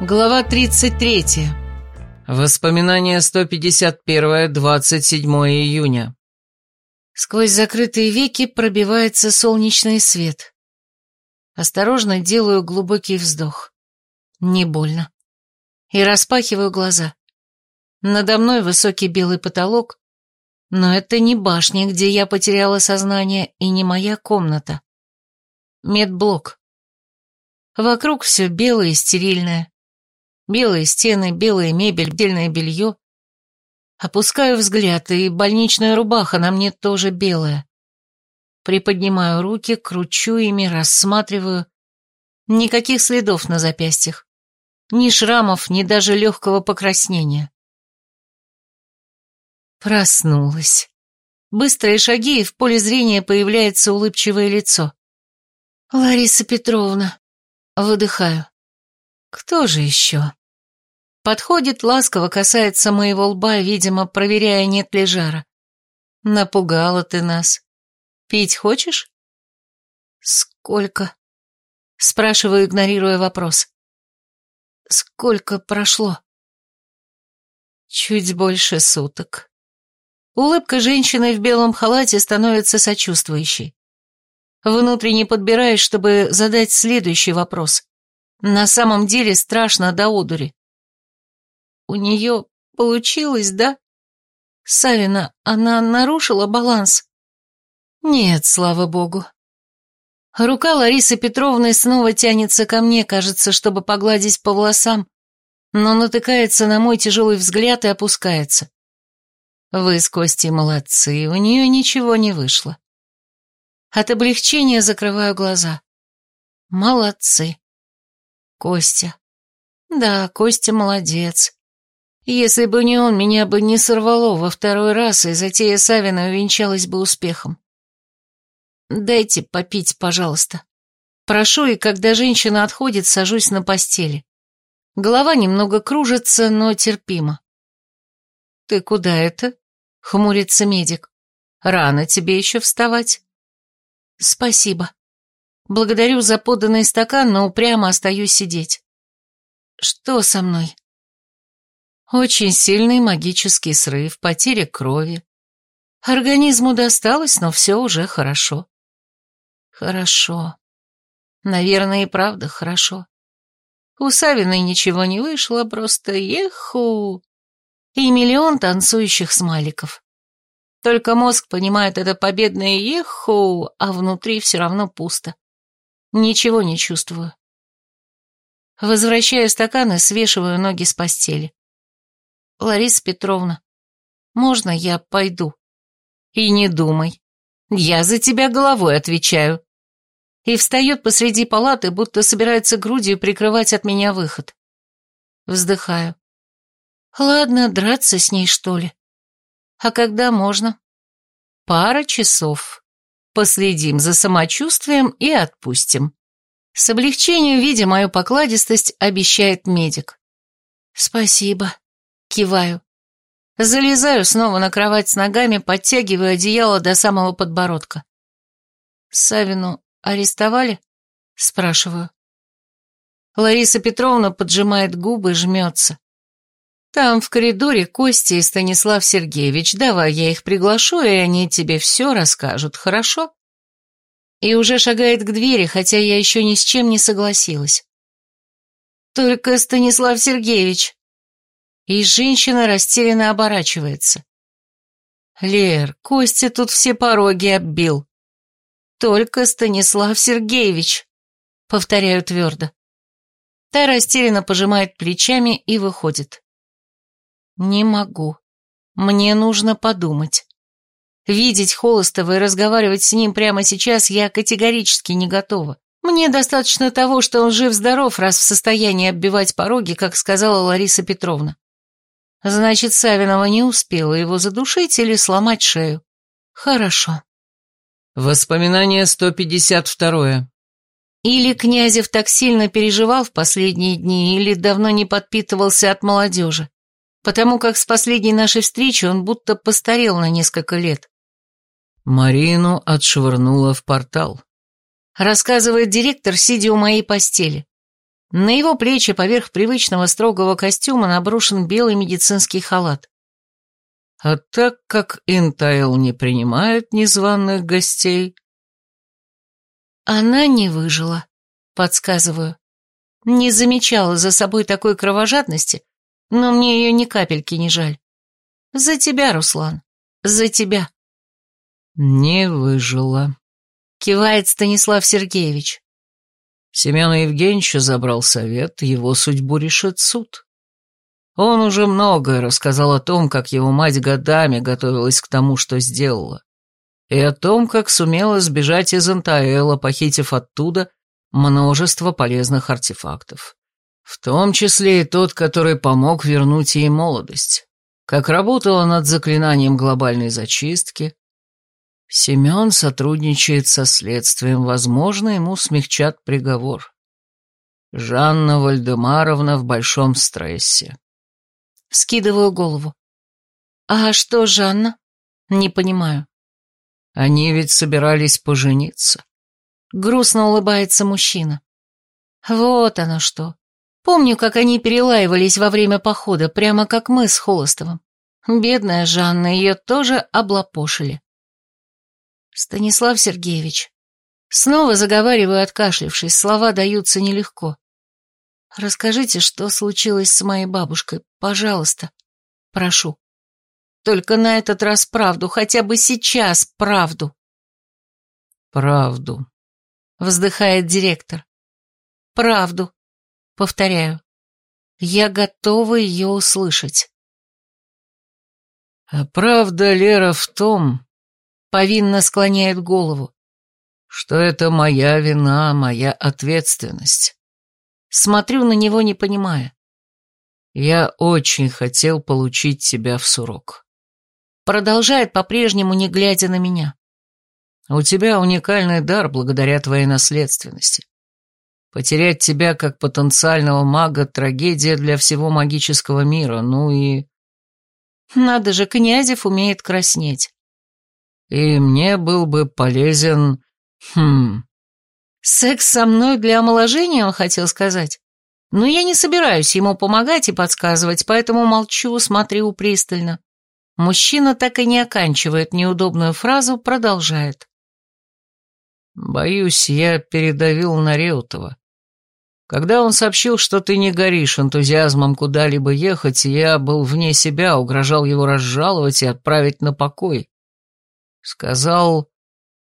Глава 33. Воспоминания 151, 27 июня. Сквозь закрытые веки пробивается солнечный свет. Осторожно делаю глубокий вздох. Не больно. И распахиваю глаза. Надо мной высокий белый потолок, но это не башня, где я потеряла сознание, и не моя комната. Медблок. Вокруг все белое и стерильное. Белые стены, белая мебель, дельное белье. Опускаю взгляд, и больничная рубаха на мне тоже белая. Приподнимаю руки, кручу ими, рассматриваю. Никаких следов на запястьях. Ни шрамов, ни даже легкого покраснения. Проснулась. Быстрые шаги, и в поле зрения появляется улыбчивое лицо. «Лариса Петровна». Выдыхаю. «Кто же еще?» Подходит, ласково касается моего лба, видимо, проверяя, нет ли жара. Напугала ты нас. Пить хочешь? Сколько? Спрашиваю, игнорируя вопрос. Сколько прошло? Чуть больше суток. Улыбка женщины в белом халате становится сочувствующей. Внутренне подбираюсь, чтобы задать следующий вопрос. На самом деле страшно до одури. У нее получилось, да? Савина, она нарушила баланс? Нет, слава богу. Рука Ларисы Петровны снова тянется ко мне, кажется, чтобы погладить по волосам, но натыкается на мой тяжелый взгляд и опускается. Вы с Костей молодцы, у нее ничего не вышло. От облегчения закрываю глаза. Молодцы. Костя. Да, Костя молодец. Если бы не он, меня бы не сорвало во второй раз, и затея Савина увенчалась бы успехом. Дайте попить, пожалуйста. Прошу, и когда женщина отходит, сажусь на постели. Голова немного кружится, но терпимо. «Ты куда это?» — хмурится медик. «Рано тебе еще вставать». «Спасибо. Благодарю за поданный стакан, но упрямо остаюсь сидеть». «Что со мной?» Очень сильный магический срыв, потеря крови. Организму досталось, но все уже хорошо. Хорошо. Наверное, и правда хорошо. У Савиной ничего не вышло, просто еху. И миллион танцующих смайликов. Только мозг понимает это победное еху, а внутри все равно пусто. Ничего не чувствую. Возвращаю стакан и свешиваю ноги с постели. «Лариса Петровна, можно я пойду?» «И не думай. Я за тебя головой отвечаю». И встает посреди палаты, будто собирается грудью прикрывать от меня выход. Вздыхаю. «Ладно, драться с ней, что ли? А когда можно?» «Пара часов. Последим за самочувствием и отпустим». С облегчением, видя мою покладистость, обещает медик. «Спасибо», Киваю. Залезаю снова на кровать с ногами, подтягиваю одеяло до самого подбородка. «Савину арестовали?» — спрашиваю. Лариса Петровна поджимает губы, жмется. «Там в коридоре Костя и Станислав Сергеевич. Давай я их приглашу, и они тебе все расскажут, хорошо?» И уже шагает к двери, хотя я еще ни с чем не согласилась. «Только Станислав Сергеевич», и женщина растерянно оборачивается. «Лер, Костя тут все пороги оббил». «Только Станислав Сергеевич», — повторяю твердо. Та растерянно пожимает плечами и выходит. «Не могу. Мне нужно подумать. Видеть Холостова и разговаривать с ним прямо сейчас я категорически не готова. Мне достаточно того, что он жив-здоров, раз в состоянии оббивать пороги, как сказала Лариса Петровна. Значит, Савинова не успела его задушить или сломать шею. Хорошо. Воспоминание 152. Или Князев так сильно переживал в последние дни, или давно не подпитывался от молодежи, потому как с последней нашей встречи он будто постарел на несколько лет. Марину отшвырнула в портал. Рассказывает директор, сидя у моей постели. На его плечи поверх привычного строгого костюма наброшен белый медицинский халат. А так как Интайл не принимает незваных гостей... Она не выжила, подсказываю. Не замечала за собой такой кровожадности, но мне ее ни капельки не жаль. За тебя, Руслан, за тебя. Не выжила, кивает Станислав Сергеевич. Семена Евгеньевича забрал совет, его судьбу решит суд. Он уже многое рассказал о том, как его мать годами готовилась к тому, что сделала, и о том, как сумела сбежать из Антаэла, похитив оттуда множество полезных артефактов. В том числе и тот, который помог вернуть ей молодость. Как работала над заклинанием глобальной зачистки. Семен сотрудничает со следствием, возможно, ему смягчат приговор. Жанна Вальдемаровна в большом стрессе. Вскидываю голову. «А что, Жанна?» «Не понимаю». «Они ведь собирались пожениться». Грустно улыбается мужчина. «Вот оно что. Помню, как они перелаивались во время похода, прямо как мы с Холостовым. Бедная Жанна, ее тоже облапошили». «Станислав Сергеевич». Снова заговариваю, откашлившись, слова даются нелегко. Расскажите, что случилось с моей бабушкой, пожалуйста. Прошу. Только на этот раз правду, хотя бы сейчас правду. Правду. Вздыхает директор. Правду. Повторяю. Я готова ее услышать. А правда, Лера, в том... Повинно склоняет голову. Что это моя вина, моя ответственность. Смотрю на него, не понимая. Я очень хотел получить тебя в сурок. Продолжает по-прежнему, не глядя на меня. У тебя уникальный дар благодаря твоей наследственности. Потерять тебя как потенциального мага – трагедия для всего магического мира, ну и... Надо же, Князев умеет краснеть. И мне был бы полезен... Хм... Секс со мной для омоложения, он хотел сказать. Но я не собираюсь ему помогать и подсказывать, поэтому молчу, смотрю пристально. Мужчина так и не оканчивает неудобную фразу, продолжает. «Боюсь, я передавил на Реутова. Когда он сообщил, что ты не горишь энтузиазмом куда-либо ехать, я был вне себя, угрожал его разжаловать и отправить на покой. Сказал...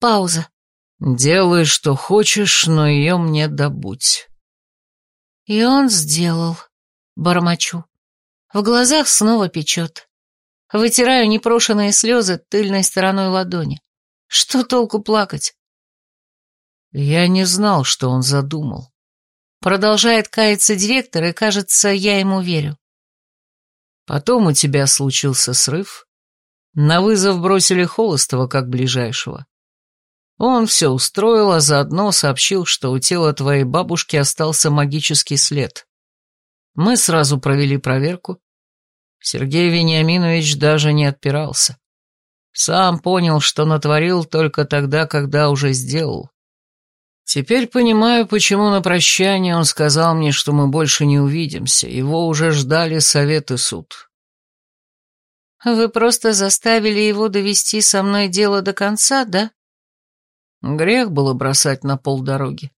Пауза. «Делай, что хочешь, но ее мне добудь». И он сделал. Бормочу. В глазах снова печет. Вытираю непрошенные слезы тыльной стороной ладони. Что толку плакать? Я не знал, что он задумал. Продолжает каяться директор, и, кажется, я ему верю. Потом у тебя случился срыв. На вызов бросили Холостова как ближайшего. Он все устроил, а заодно сообщил, что у тела твоей бабушки остался магический след. Мы сразу провели проверку. Сергей Вениаминович даже не отпирался. Сам понял, что натворил только тогда, когда уже сделал. Теперь понимаю, почему на прощание он сказал мне, что мы больше не увидимся. Его уже ждали совет и суд. Вы просто заставили его довести со мной дело до конца, да? Грех было бросать на полдороги.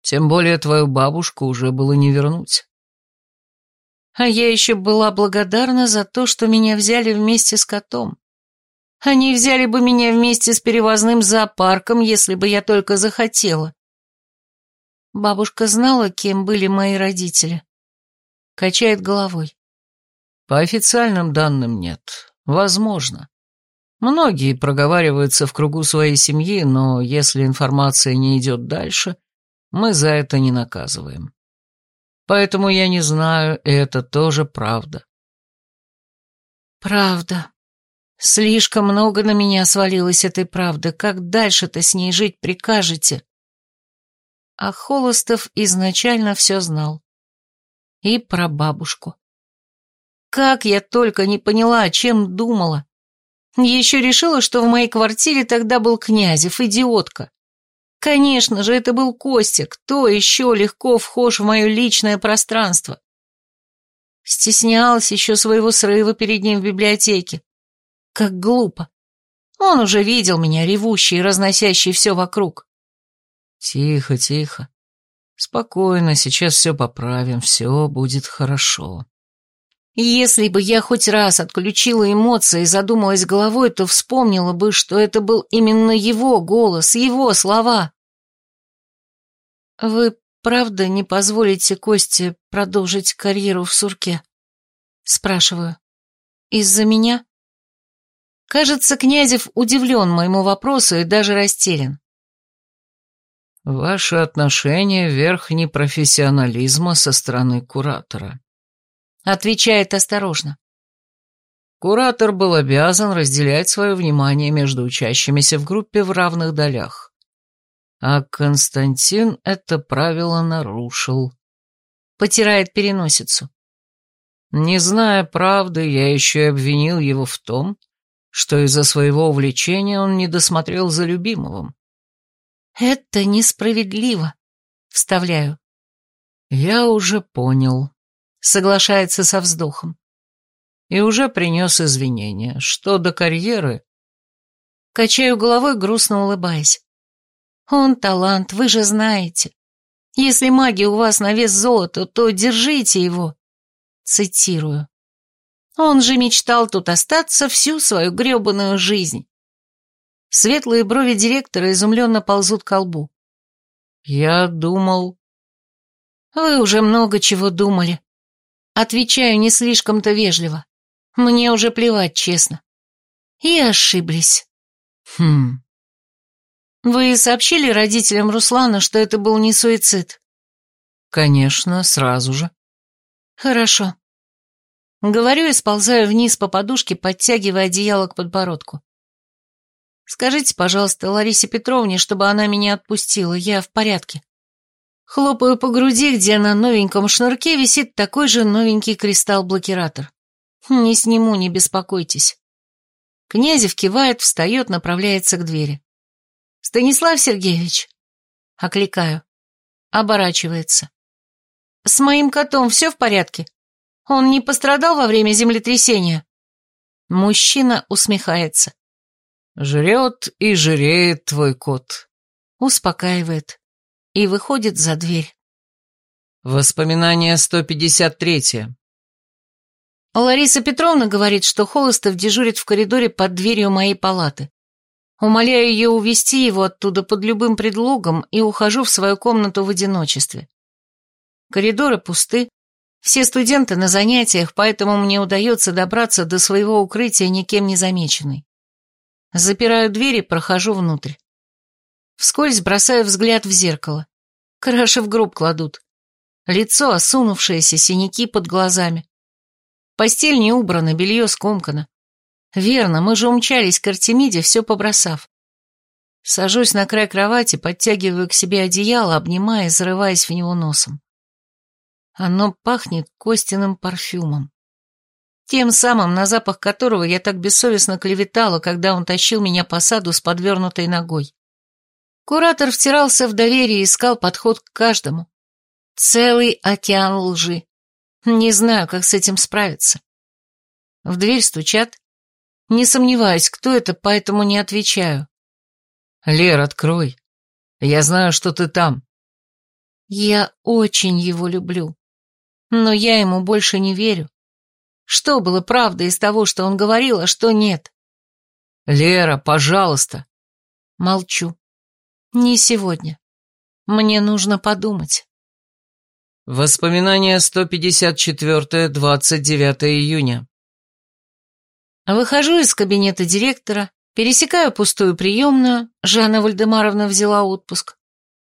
Тем более твою бабушку уже было не вернуть. А я еще была благодарна за то, что меня взяли вместе с котом. Они взяли бы меня вместе с перевозным зоопарком, если бы я только захотела. Бабушка знала, кем были мои родители. Качает головой. По официальным данным нет. Возможно. Многие проговариваются в кругу своей семьи, но если информация не идет дальше, мы за это не наказываем. Поэтому я не знаю, и это тоже правда. Правда. Слишком много на меня свалилось этой правды. Как дальше-то с ней жить прикажете? А Холостов изначально все знал. И про бабушку. Как я только не поняла, о чем думала. Еще решила, что в моей квартире тогда был Князев, идиотка. Конечно же, это был Костя, кто еще легко вхож в мое личное пространство. Стеснялась еще своего срыва перед ним в библиотеке. Как глупо. Он уже видел меня, ревущий и разносящий все вокруг. Тихо, тихо. Спокойно, сейчас все поправим, все будет хорошо. Если бы я хоть раз отключила эмоции и задумалась головой, то вспомнила бы, что это был именно его голос, его слова. «Вы правда не позволите Косте продолжить карьеру в сурке?» Спрашиваю. «Из-за меня?» Кажется, Князев удивлен моему вопросу и даже растерян. «Ваши отношения — верх непрофессионализма со стороны куратора», — отвечает осторожно. Куратор был обязан разделять свое внимание между учащимися в группе в равных долях. А Константин это правило нарушил. Потирает переносицу. Не зная правды, я еще и обвинил его в том, что из-за своего увлечения он не досмотрел за любимовым. «Это несправедливо», — вставляю. «Я уже понял», — соглашается со вздохом. И уже принес извинения. Что до карьеры... Качаю головой, грустно улыбаясь. «Он талант, вы же знаете. Если магия у вас на вес золота, то держите его». Цитирую. Он же мечтал тут остаться всю свою гребаную жизнь. Светлые брови директора изумленно ползут к лбу. «Я думал...» «Вы уже много чего думали». Отвечаю не слишком-то вежливо. Мне уже плевать, честно. И ошиблись. Хм. Вы сообщили родителям Руслана, что это был не суицид? Конечно, сразу же. Хорошо. Говорю и сползаю вниз по подушке, подтягивая одеяло к подбородку. Скажите, пожалуйста, Ларисе Петровне, чтобы она меня отпустила, я в порядке. Хлопаю по груди, где на новеньком шнурке висит такой же новенький кристалл-блокиратор. Не сниму, не беспокойтесь. Князев кивает, встает, направляется к двери. «Станислав Сергеевич!» Окликаю. Оборачивается. «С моим котом все в порядке? Он не пострадал во время землетрясения?» Мужчина усмехается. Жрет и жиреет твой кот. Успокаивает. И выходит за дверь. Воспоминание 153. Лариса Петровна говорит, что Холостов дежурит в коридоре под дверью моей палаты. Умоляю ее увести его оттуда под любым предлогом и ухожу в свою комнату в одиночестве. Коридоры пусты, все студенты на занятиях, поэтому мне удается добраться до своего укрытия никем не замеченной. Запираю дверь и прохожу внутрь. Вскользь бросаю взгляд в зеркало. Краши в гроб кладут. Лицо осунувшееся, синяки под глазами. Постель не убрана, белье скомкано. Верно, мы же умчались к Артемиде, все побросав. Сажусь на край кровати, подтягиваю к себе одеяло, обнимая и зарываясь в него носом. Оно пахнет Костиным парфюмом. Тем самым, на запах которого я так бессовестно клеветала, когда он тащил меня по саду с подвернутой ногой. Куратор втирался в доверие и искал подход к каждому. Целый океан лжи. Не знаю, как с этим справиться. В дверь стучат. Не сомневаюсь, кто это, поэтому не отвечаю. «Лер, открой. Я знаю, что ты там». Я очень его люблю. Но я ему больше не верю. Что было правдой из того, что он говорил, а что нет? «Лера, пожалуйста!» Молчу. «Не сегодня. Мне нужно подумать». Воспоминание 154, 29 июня. Выхожу из кабинета директора, пересекаю пустую приемную, Жанна Вальдемаровна взяла отпуск,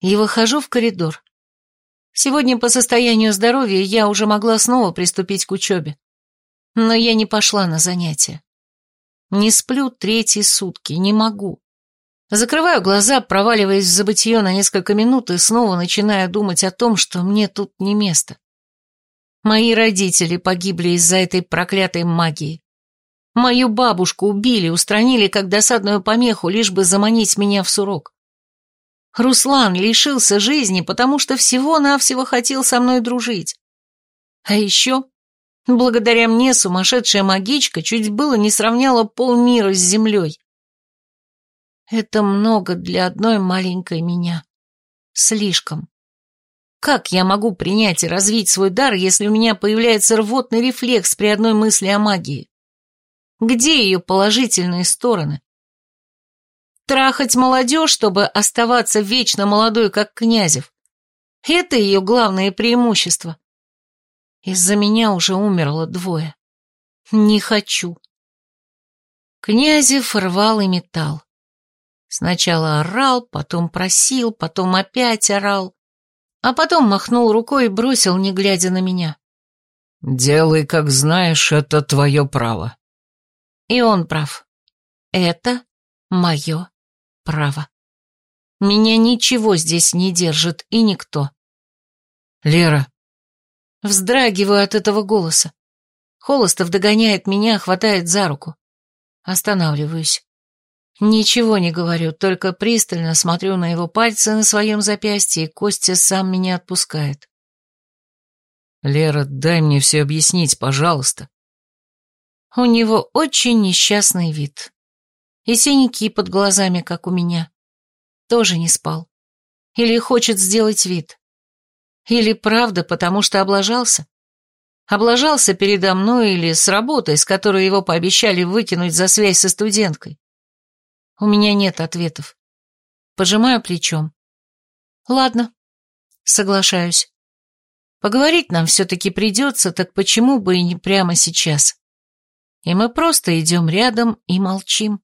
и выхожу в коридор. Сегодня по состоянию здоровья я уже могла снова приступить к учебе но я не пошла на занятия. Не сплю третьи сутки, не могу. Закрываю глаза, проваливаясь в забытье на несколько минут и снова начинаю думать о том, что мне тут не место. Мои родители погибли из-за этой проклятой магии. Мою бабушку убили, устранили как досадную помеху, лишь бы заманить меня в сурок. Руслан лишился жизни, потому что всего-навсего хотел со мной дружить. А еще, благодаря мне, сумасшедшая магичка чуть было не сравняла полмира с землей. Это много для одной маленькой меня. Слишком. Как я могу принять и развить свой дар, если у меня появляется рвотный рефлекс при одной мысли о магии? Где ее положительные стороны? Трахать молодежь, чтобы оставаться вечно молодой, как Князев. Это ее главное преимущество. Из-за меня уже умерло двое. Не хочу. Князев рвал и металл. Сначала орал, потом просил, потом опять орал, а потом махнул рукой и бросил, не глядя на меня. «Делай, как знаешь, это твое право». И он прав. Это мое право. Меня ничего здесь не держит и никто. Лера. Вздрагиваю от этого голоса. Холостов догоняет меня, хватает за руку. Останавливаюсь. Ничего не говорю, только пристально смотрю на его пальцы на своем запястье, и Костя сам меня отпускает. «Лера, дай мне все объяснить, пожалуйста». У него очень несчастный вид. И синяки под глазами, как у меня. Тоже не спал. Или хочет сделать вид. Или правда, потому что облажался. Облажался передо мной или с работой, с которой его пообещали выкинуть за связь со студенткой. У меня нет ответов. Пожимаю плечом. Ладно, соглашаюсь. Поговорить нам все-таки придется, так почему бы и не прямо сейчас? И мы просто идем рядом и молчим.